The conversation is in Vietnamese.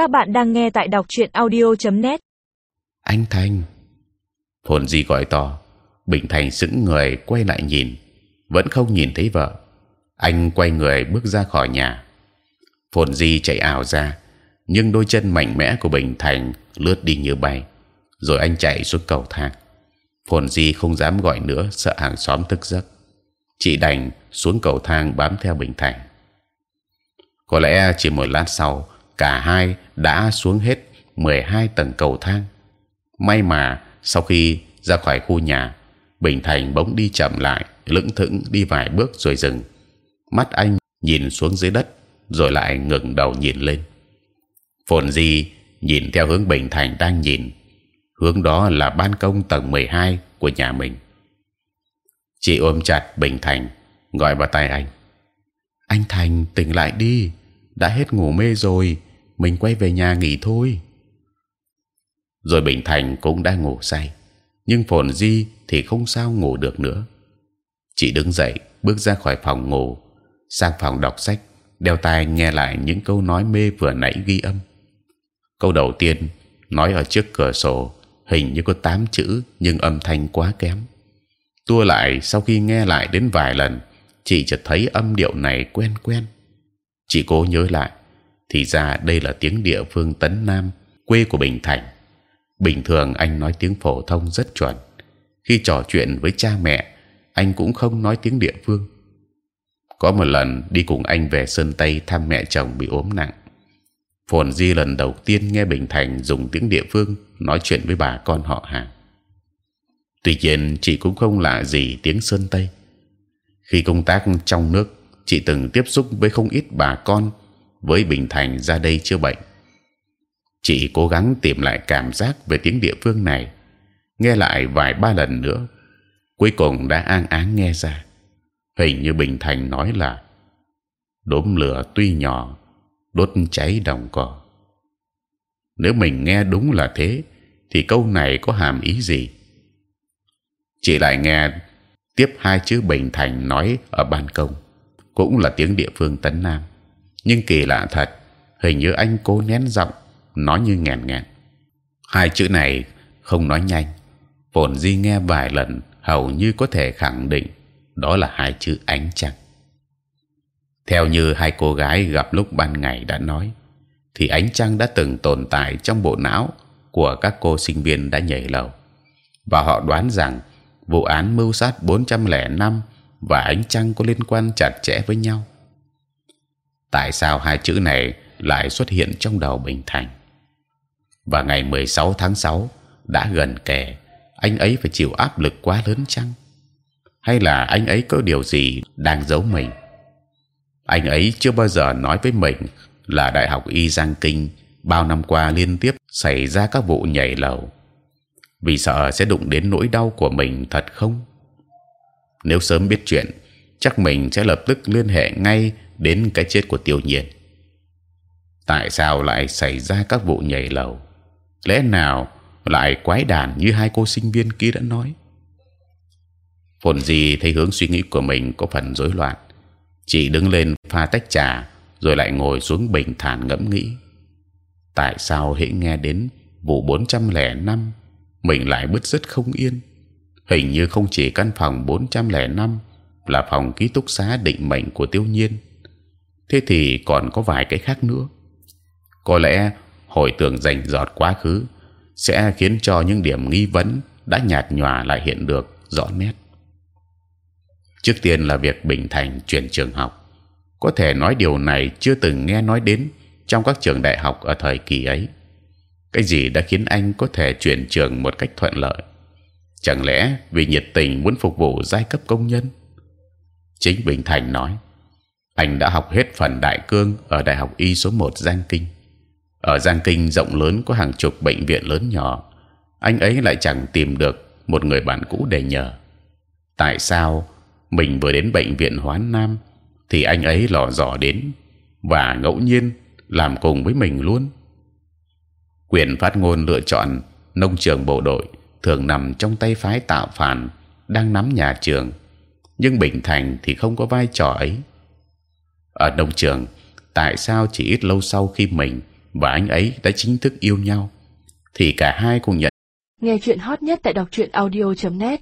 Các bạn đang nghe tại đọc truyện audio.net. Anh Thành. Phồn Di gọi to. Bình Thành sững người quay lại nhìn, vẫn không nhìn thấy vợ. Anh quay người bước ra khỏi nhà. Phồn Di chạy ảo ra, nhưng đôi chân mạnh mẽ của Bình Thành lướt đi như bay. Rồi anh chạy xuống cầu thang. Phồn Di không dám gọi nữa, sợ hàng xóm thức giấc. Chị đành xuống cầu thang bám theo Bình Thành. Có lẽ chỉ một lát sau, cả hai đã xuống hết 12 tầng cầu thang. May mà sau khi ra khỏi khu nhà, Bình Thành bỗng đi chậm lại, lững thững đi vài bước rồi dừng. Mắt anh nhìn xuống dưới đất, rồi lại ngẩng đầu nhìn lên. Phồn Di nhìn theo hướng Bình Thành đang nhìn, hướng đó là ban công tầng 12 của nhà mình. Chị ôm chặt Bình Thành, gọi vào tai anh. Anh Thành tỉnh lại đi, đã hết ngủ mê rồi, mình quay về nhà nghỉ thôi. Rồi Bình Thành cũng đang ngủ say, nhưng Phồn Di thì không sao ngủ được nữa. Chị đứng dậy, bước ra khỏi phòng ngủ, sang phòng đọc sách, đeo tai nghe lại những câu nói mê vừa nãy ghi âm. Câu đầu tiên nói ở trước cửa sổ, hình như có tám chữ nhưng âm thanh quá kém. Tua lại sau khi nghe lại đến vài lần, chị chợt thấy âm điệu này quen quen. Chị cố nhớ lại, thì ra đây là tiếng địa phương tấn Nam, quê của Bình Thành. Bình thường anh nói tiếng phổ thông rất chuẩn. Khi trò chuyện với cha mẹ, anh cũng không nói tiếng địa phương. Có một lần đi cùng anh về sơn tây thăm mẹ chồng bị ốm nặng. Phồn Di lần đầu tiên nghe Bình Thành dùng tiếng địa phương nói chuyện với bà con họ hàng. Tuy nhiên chị cũng không lạ gì tiếng sơn tây. Khi công tác trong nước, chị từng tiếp xúc với không ít bà con với Bình Thành ra đây chữa bệnh. Chị cố gắng tìm lại cảm giác về tiếng địa phương này, nghe lại vài ba lần nữa, cuối cùng đã an áng nghe ra. Hình như Bình Thành nói là đốm lửa tuy nhỏ, đốt cháy đồng cỏ. Nếu mình nghe đúng là thế, thì câu này có hàm ý gì? Chị lại nghe tiếp hai chữ Bình Thành nói ở ban công, cũng là tiếng địa phương tấn Nam nhưng kỳ lạ thật, hình như anh cố nén giọng, nói như nghẹn nghẹn. Hai chữ này không nói nhanh, phồn di nghe vài lần hầu như có thể khẳng định đó là hai chữ ánh trăng. Theo như hai cô gái gặp lúc ban ngày đã nói, thì ánh trăng đã từng tồn tại trong bộ não của các cô sinh viên đã nhảy lầu. Và họ đoán rằng vụ án mưu sát 405 và ánh trăng có liên quan chặt chẽ với nhau tại sao hai chữ này lại xuất hiện trong đầu Bình Thành? Và ngày 16 tháng 6 đã gần kề, anh ấy phải chịu áp lực quá lớn chăng? Hay là anh ấy có điều gì đang giấu mình? Anh ấy chưa bao giờ nói với mình là đại học y Giang Kinh bao năm qua liên tiếp xảy ra các vụ nhảy lầu vì sợ sẽ đụng đến nỗi đau của mình thật không? Nếu sớm biết chuyện, chắc mình sẽ lập tức liên hệ ngay đến cái chết của Tiêu Nhiên. Tại sao lại xảy ra các vụ nhảy lầu? Lẽ nào lại quái đản như hai cô sinh viên kia đã nói? Phồn Di thấy hướng suy nghĩ của mình có phần rối loạn, chị đứng lên pha tách trà rồi lại ngồi xuống bình thản ngẫm nghĩ. Tại sao hễ nghe đến vụ 405 mình lại bứt rứt không yên? Hình như không chỉ căn phòng 405 là phòng ký túc xá định mệnh của Tiêu Nhiên thế thì còn có vài cái khác nữa. Có lẽ hồi tưởng rành rọt quá khứ sẽ khiến cho những điểm nghi vấn đã nhạt nhòa lại hiện được rõ nét. Trước tiên là việc bình thành chuyển trường học. Có thể nói điều này chưa từng nghe nói đến trong các trường đại học ở thời kỳ ấy. Cái gì đã khiến anh có thể chuyển trường một cách thuận lợi? Chẳng lẽ vì nhiệt tình muốn phục vụ giai cấp công nhân? Chính bình thành nói anh đã học hết phần đại cương ở đại học y số 1 giang kinh. Ở giang kinh rộng lớn có hàng chục bệnh viện lớn nhỏ. Anh ấy lại chẳng tìm được một người bạn cũ để nhờ. Tại sao mình vừa đến bệnh viện hoán nam thì anh ấy lò dò đến và ngẫu nhiên làm cùng với mình luôn? Quyền phát ngôn lựa chọn nông trường bộ đội thường nằm trong tay phái tạo phản đang nắm nhà trường. Nhưng bình thành thì không có vai trò ấy ở đồng trường, tại sao chỉ ít lâu sau khi mình và anh ấy đã chính thức yêu nhau? Thì cả hai cùng nhận Nghe chuyện hot nhất tại đọc truyện audio.net